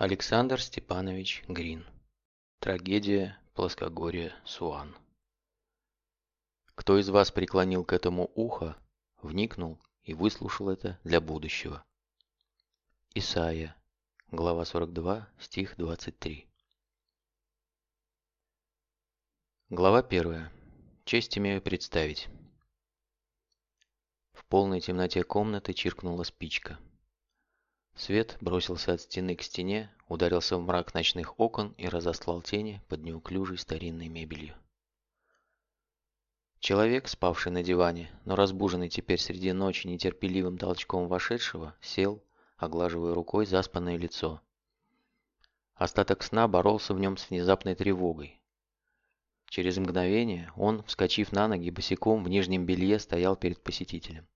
Александр Степанович Грин. Трагедия плоскогорья Суан. Кто из вас преклонил к этому ухо, вникнул и выслушал это для будущего? Исайя, глава 42, стих 23. Глава 1. Честь имею представить. В полной темноте комнаты чиркнула спичка. Свет бросился от стены к стене, ударился в мрак ночных окон и разослал тени под неуклюжей старинной мебелью. Человек, спавший на диване, но разбуженный теперь среди ночи нетерпеливым толчком вошедшего, сел, оглаживая рукой заспанное лицо. Остаток сна боролся в нем с внезапной тревогой. Через мгновение он, вскочив на ноги босиком в нижнем белье, стоял перед посетителем.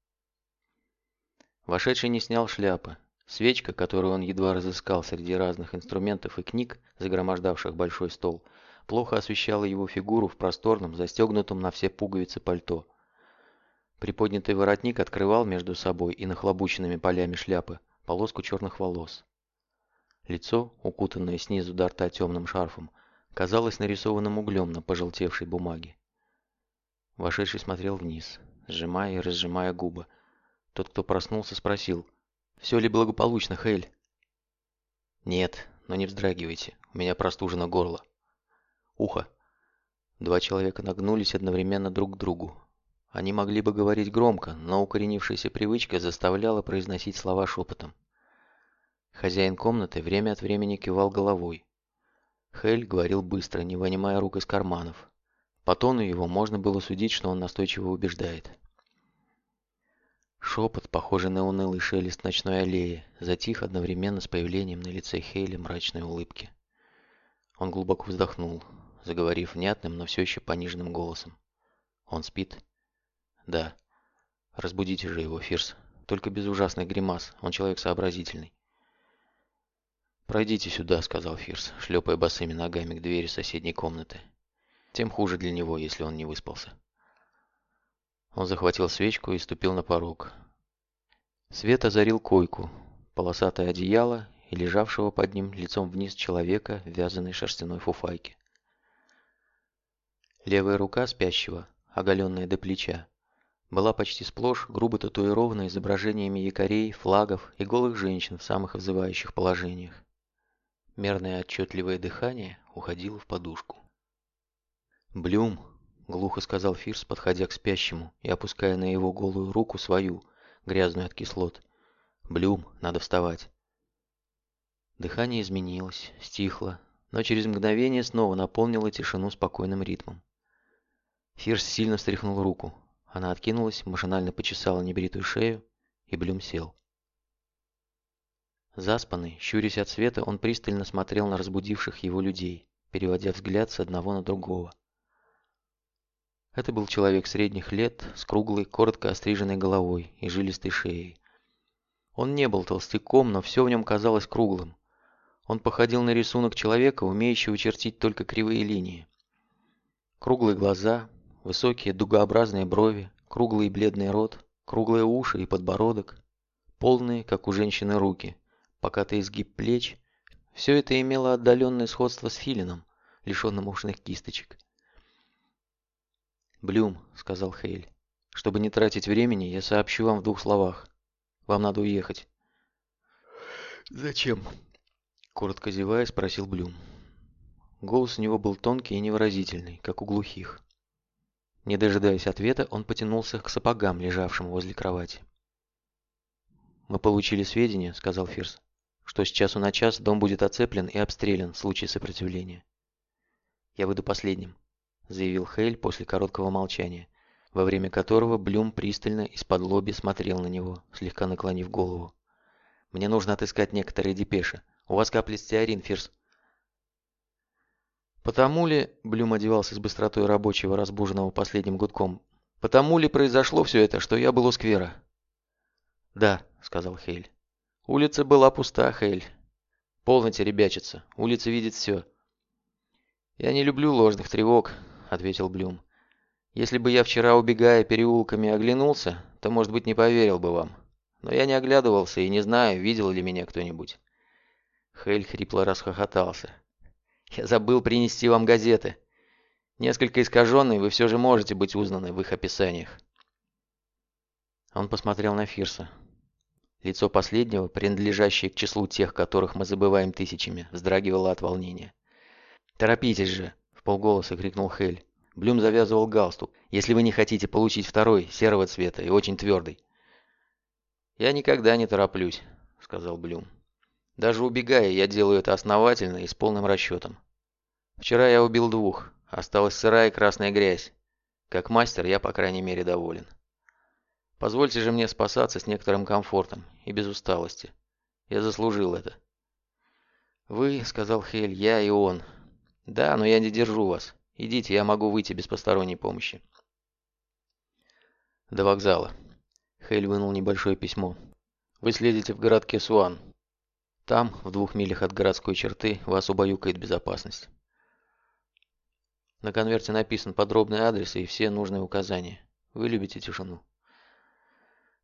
Вошедший не снял шляпы, Свечка, которую он едва разыскал среди разных инструментов и книг, загромождавших большой стол, плохо освещала его фигуру в просторном, застегнутом на все пуговицы пальто. Приподнятый воротник открывал между собой и нахлобученными полями шляпы полоску черных волос. Лицо, укутанное снизу до рта темным шарфом, казалось нарисованным углем на пожелтевшей бумаге. Вошедший смотрел вниз, сжимая и разжимая губы. Тот, кто проснулся, спросил – все ли благополучно, Хель? Нет, но не вздрагивайте, у меня простужено горло. Ухо. Два человека нагнулись одновременно друг к другу. Они могли бы говорить громко, но укоренившаяся привычка заставляла произносить слова шепотом. Хозяин комнаты время от времени кивал головой. Хель говорил быстро, не вынимая рук из карманов. По тону его можно было судить, что он настойчиво убеждает. Шепот, похожий на унылый шелест ночной аллеи, затих одновременно с появлением на лице Хейли мрачной улыбки. Он глубоко вздохнул, заговорив внятным, но все еще пониженным голосом. «Он спит?» «Да». «Разбудите же его, Фирс. Только без ужасных гримас. Он человек сообразительный». «Пройдите сюда», — сказал Фирс, шлепая босыми ногами к двери соседней комнаты. «Тем хуже для него, если он не выспался». Он захватил свечку и ступил на порог. Свет озарил койку, полосатое одеяло и лежавшего под ним лицом вниз человека в вязаной шерстяной фуфайке. Левая рука спящего, оголенная до плеча, была почти сплошь грубо татуирована изображениями якорей, флагов и голых женщин в самых вызывающих положениях. Мерное отчетливое дыхание уходило в подушку. «Блюм!» — глухо сказал Фирс, подходя к спящему и опуская на его голую руку свою, грязную от кислот. «Блюм, надо вставать». Дыхание изменилось, стихло, но через мгновение снова наполнило тишину спокойным ритмом. Фирс сильно встряхнул руку. Она откинулась, машинально почесала небритую шею, и Блюм сел. Заспанный, щурясь от света, он пристально смотрел на разбудивших его людей, переводя взгляд с одного на другого. Это был человек средних лет, с круглой, коротко остриженной головой и жилистой шеей. Он не был толстяком, но все в нем казалось круглым. Он походил на рисунок человека, умеющего чертить только кривые линии. Круглые глаза, высокие дугообразные брови, круглый бледный рот, круглые уши и подбородок, полные, как у женщины, руки, покатый изгиб плеч – все это имело отдаленное сходство с филином, лишенным ушных кисточек. «Блюм», — сказал Хейль. «Чтобы не тратить времени, я сообщу вам в двух словах. Вам надо уехать». «Зачем?» Коротко зевая, спросил Блюм. Голос у него был тонкий и невыразительный, как у глухих. Не дожидаясь ответа, он потянулся к сапогам, лежавшим возле кровати. «Мы получили сведения», — сказал Фирс, — «что с часу на час дом будет оцеплен и обстрелян в случае сопротивления. Я выйду последним заявил Хейль после короткого молчания, во время которого Блюм пристально из-под лоби смотрел на него, слегка наклонив голову. «Мне нужно отыскать некоторые депеши. У вас капли стеарин, Фирс». «Потому ли...» — Блюм одевался с быстротой рабочего, разбуженного последним гудком. «Потому ли произошло все это, что я был у сквера?» «Да», — сказал Хейль. «Улица была пуста, Хейль. Полноте ребячится. Улица видит все». «Я не люблю ложных тревог», — ответил Блюм. «Если бы я вчера, убегая переулками, оглянулся, то, может быть, не поверил бы вам. Но я не оглядывался и не знаю, видел ли меня кто-нибудь». Хейль хрипло расхохотался. «Я забыл принести вам газеты. Несколько искаженные, вы все же можете быть узнаны в их описаниях». Он посмотрел на Фирса. Лицо последнего, принадлежащее к числу тех, которых мы забываем тысячами, вздрагивало от волнения. «Торопитесь же!» — в полголоса крикнул Хель. Блюм завязывал галстук. «Если вы не хотите получить второй, серого цвета и очень твердый». «Я никогда не тороплюсь», — сказал Блюм. «Даже убегая, я делаю это основательно и с полным расчетом. Вчера я убил двух, осталась сырая красная грязь. Как мастер я, по крайней мере, доволен. Позвольте же мне спасаться с некоторым комфортом и без усталости. Я заслужил это». «Вы», — сказал Хель, — «я и он. Да, но я не держу вас. Идите, я могу выйти без посторонней помощи. До вокзала. Хейль вынул небольшое письмо. Вы следите в городке Суан. Там, в двух милях от городской черты, вас убаюкает безопасность. На конверте написан подробный адрес и все нужные указания. Вы любите тишину.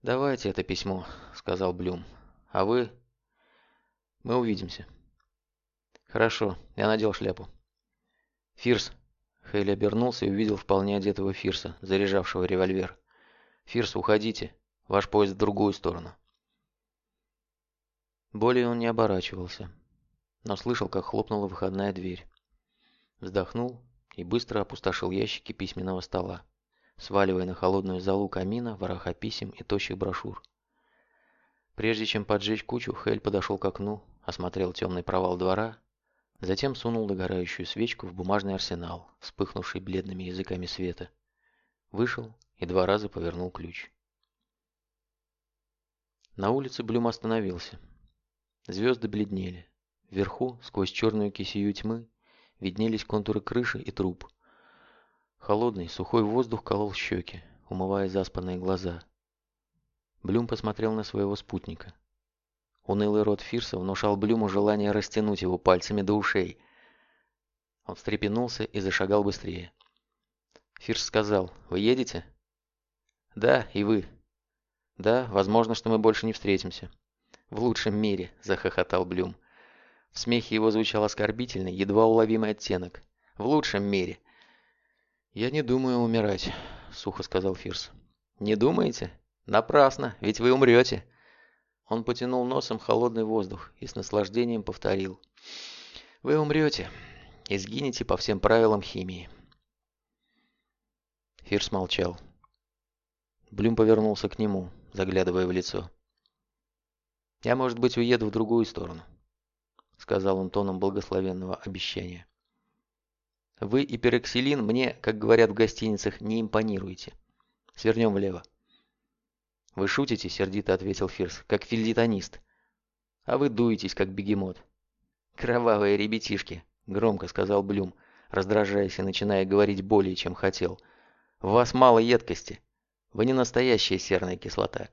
«Давайте это письмо», — сказал Блюм. «А вы...» «Мы увидимся». «Хорошо, я надел шляпу». «Фирс!» Хейли обернулся и увидел вполне одетого Фирса, заряжавшего револьвер. «Фирс, уходите. Ваш поезд в другую сторону». Более он не оборачивался, но слышал, как хлопнула выходная дверь. Вздохнул и быстро опустошил ящики письменного стола, сваливая на холодную залу камина вороха писем и тощих брошюр. Прежде чем поджечь кучу, Хель подошел к окну, осмотрел темный провал двора Затем сунул догорающую свечку в бумажный арсенал, вспыхнувший бледными языками света. Вышел и два раза повернул ключ. На улице Блюм остановился. Звезды бледнели. Вверху, сквозь черную кисию тьмы, виднелись контуры крыши и труб. Холодный, сухой воздух колол щеки, умывая заспанные глаза. Блюм посмотрел на своего спутника. Унылый рот Фирса внушал Блюму желание растянуть его пальцами до ушей. Он встрепенулся и зашагал быстрее. Фирс сказал, «Вы едете?» «Да, и вы». «Да, возможно, что мы больше не встретимся». «В лучшем мире», — захохотал Блюм. В смехе его звучал оскорбительный, едва уловимый оттенок. «В лучшем мире». «Я не думаю умирать», — сухо сказал Фирс. «Не думаете? Напрасно, ведь вы умрете». Он потянул носом холодный воздух и с наслаждением повторил. «Вы умрете и сгинете по всем правилам химии». Фирс молчал. Блюм повернулся к нему, заглядывая в лицо. «Я, может быть, уеду в другую сторону», — сказал он тоном благословенного обещания. «Вы и пероксилин мне, как говорят в гостиницах, не импонируете. Свернем влево». «Вы шутите?» – сердито ответил Фирс, – «как филитонист. А вы дуетесь, как бегемот». «Кровавые ребятишки», – громко сказал Блюм, раздражаясь и начиная говорить более, чем хотел. «В вас мало едкости. Вы не настоящая серная кислота.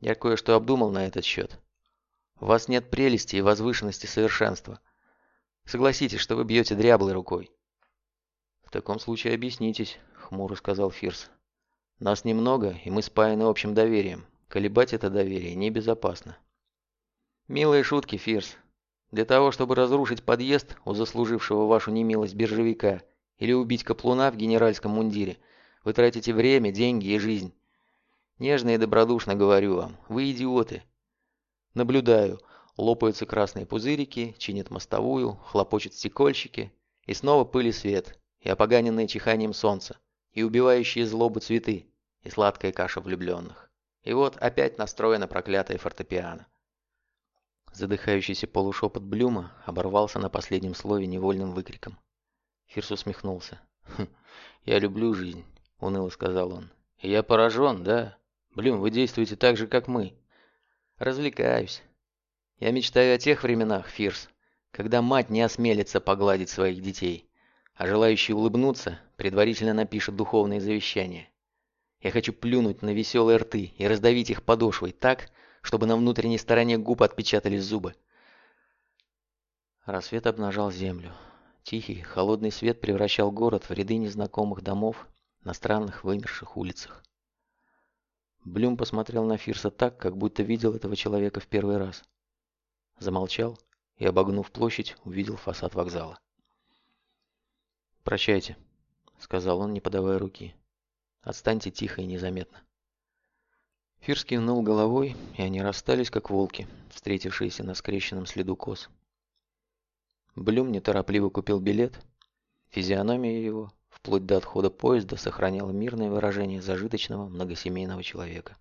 Я кое-что обдумал на этот счет. У вас нет прелести и возвышенности совершенства. Согласитесь, что вы бьете дряблой рукой». «В таком случае объяснитесь», — хмуро сказал Фирс. Нас немного, и мы спаяны общим доверием. Колебать это доверие небезопасно. Милые шутки, Фирс. Для того, чтобы разрушить подъезд у заслужившего вашу немилость биржевика или убить каплуна в генеральском мундире, вы тратите время, деньги и жизнь. Нежно и добродушно говорю вам, вы идиоты. Наблюдаю, лопаются красные пузырики, чинят мостовую, хлопочут стекольщики, и снова пыль и свет, и опоганенное чиханием солнца и убивающие злобу цветы, и сладкая каша влюбленных. И вот опять настроена проклятая фортепиано. Задыхающийся полушепот Блюма оборвался на последнем слове невольным выкриком. Фирс усмехнулся. «Хм, «Я люблю жизнь», — уныло сказал он. «И я поражен, да? Блюм, вы действуете так же, как мы». «Развлекаюсь. Я мечтаю о тех временах, Фирс, когда мать не осмелится погладить своих детей, а желающий улыбнуться предварительно напишет духовные завещания. Я хочу плюнуть на веселые рты и раздавить их подошвой так, чтобы на внутренней стороне губ отпечатались зубы. Рассвет обнажал землю. Тихий, холодный свет превращал город в ряды незнакомых домов на странных вымерших улицах. Блюм посмотрел на Фирса так, как будто видел этого человека в первый раз. Замолчал и, обогнув площадь, увидел фасад вокзала. «Прощайте», — сказал он, не подавая руки. «Отстаньте тихо и незаметно». Фирс кивнул головой, и они расстались, как волки, встретившиеся на скрещенном следу коз. Блюм неторопливо купил билет. Физиономия его, вплоть до отхода поезда, сохраняла мирное выражение зажиточного многосемейного человека.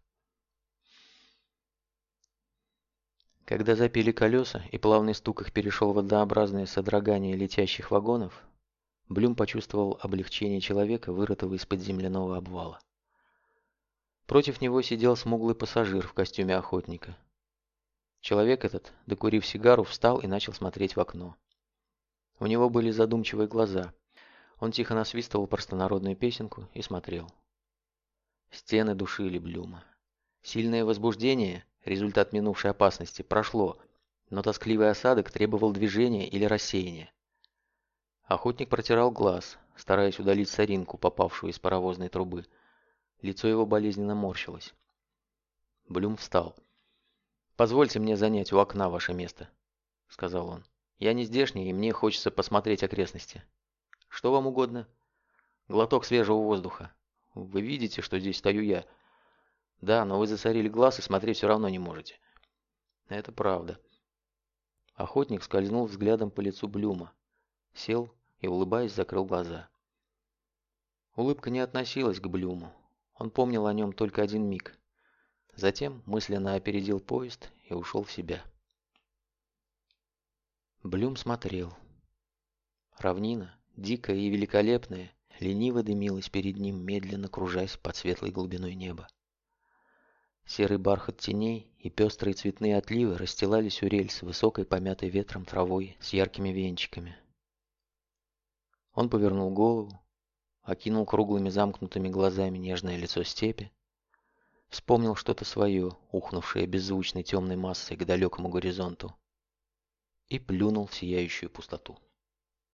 Когда запили колеса и плавный стук их перешел в однообразное содрогание летящих вагонов, Блюм почувствовал облегчение человека, вырытого из-под земляного обвала. Против него сидел смуглый пассажир в костюме охотника. Человек этот, докурив сигару, встал и начал смотреть в окно. У него были задумчивые глаза. Он тихо насвистывал простонародную песенку и смотрел. Стены душили Блюма. Сильное возбуждение, результат минувшей опасности, прошло, но тоскливый осадок требовал движения или рассеяния. Охотник протирал глаз, стараясь удалить соринку, попавшую из паровозной трубы. Лицо его болезненно морщилось. Блюм встал. «Позвольте мне занять у окна ваше место», — сказал он. «Я не здешний, и мне хочется посмотреть окрестности. Что вам угодно?» «Глоток свежего воздуха. Вы видите, что здесь стою я?» «Да, но вы засорили глаз и смотреть все равно не можете». «Это правда». Охотник скользнул взглядом по лицу Блюма, сел и, улыбаясь, закрыл глаза. Улыбка не относилась к Блюму. Он помнил о нем только один миг. Затем мысленно опередил поезд и ушел в себя. Блюм смотрел. Равнина, дикая и великолепная, лениво дымилась перед ним, медленно кружась под светлой глубиной неба. Серый бархат теней и пестрые цветные отливы расстилались у рельс высокой помятой ветром травой с яркими венчиками. Он повернул голову, окинул круглыми замкнутыми глазами нежное лицо степи, вспомнил что-то свое, ухнувшее беззвучной темной массой к далекому горизонту, и плюнул в сияющую пустоту.